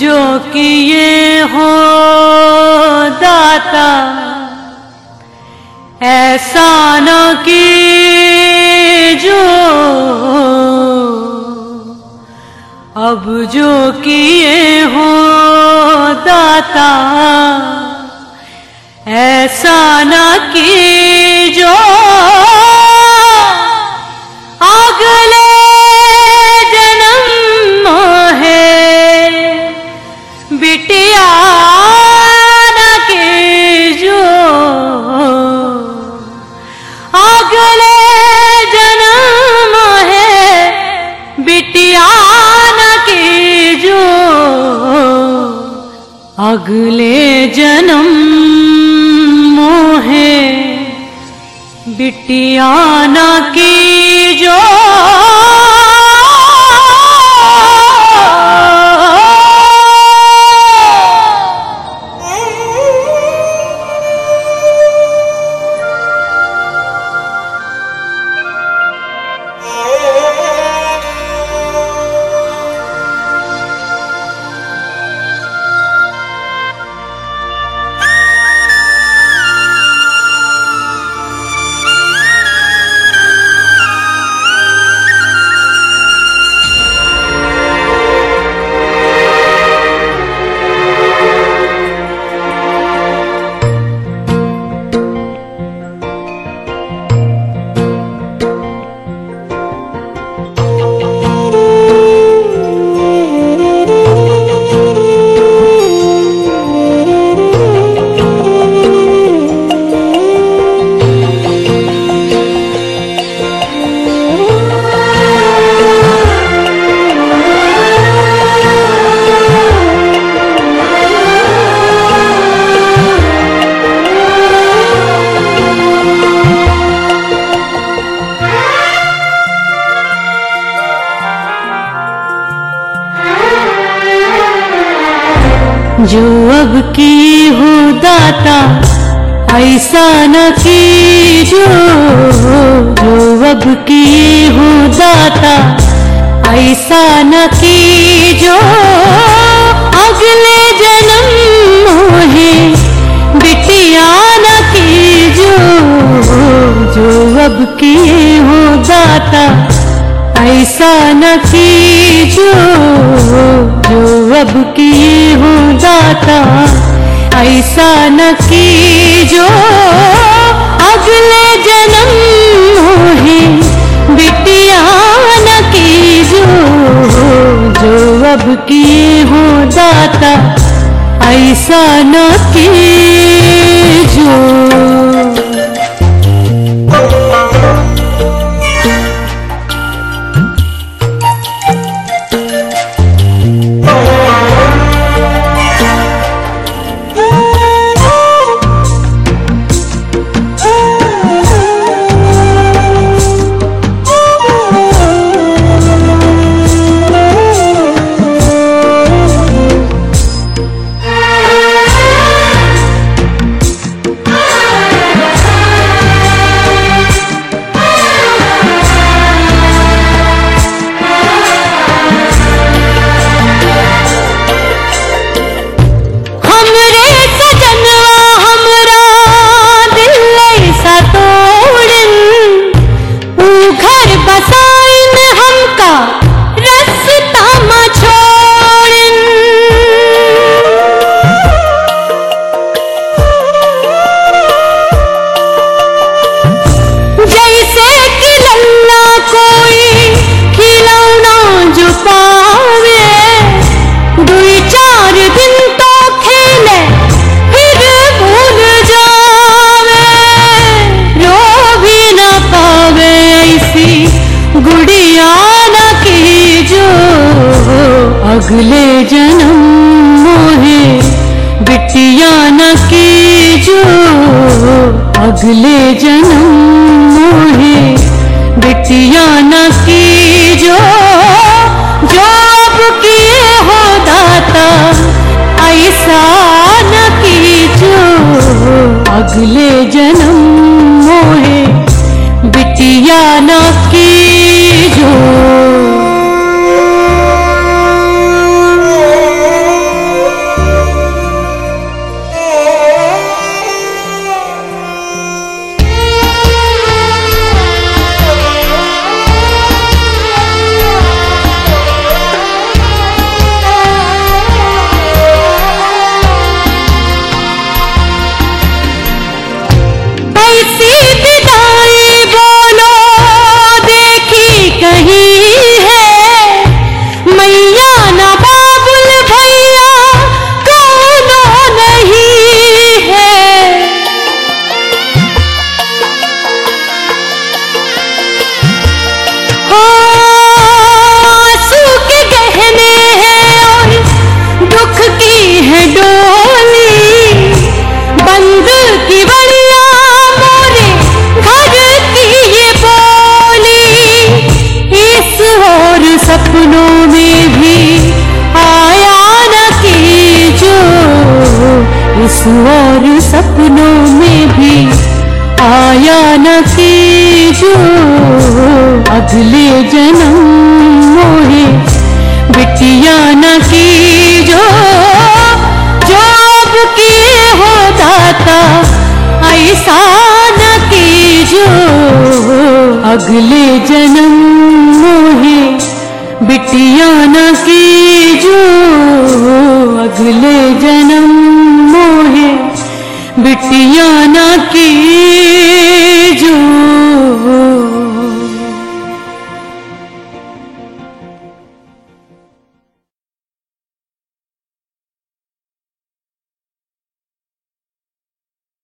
जो किए हो दाता। ऐसा न की जो अब जो किए हो दाता। ऐसा न की जो अगले जन्म मोहे बिटिया ना की जो जो अब की हो दाता, ऐसा न की जो जो अब की हो दाता, ऐसा न की जो अगले जन्म मोहे बिटिया न की जो जो अब की हो दाता ऐसा न की जो अब किए हो दाता। ऐसा न की जो अगले जन्म मोहे बिटिया न की जो अब किए हो दाता। ऐसा न अगले जन्म मोहे, बिटिया न की जो अगले जन्म मोहे, बिटिया न की जो अब किए हो दाता, ऐसा न की जो अगले जन्म मोहे, बिटिया न में भी आया न के जो इस और सपनों में भी आया न के जो अगले जन्म मोहे बिटिया न की जो जॉब के हो दाता ऐसा न की जो अगले जन्म मोहे बिटिया न कीजो अगले जन्म मोहे बिटिया न की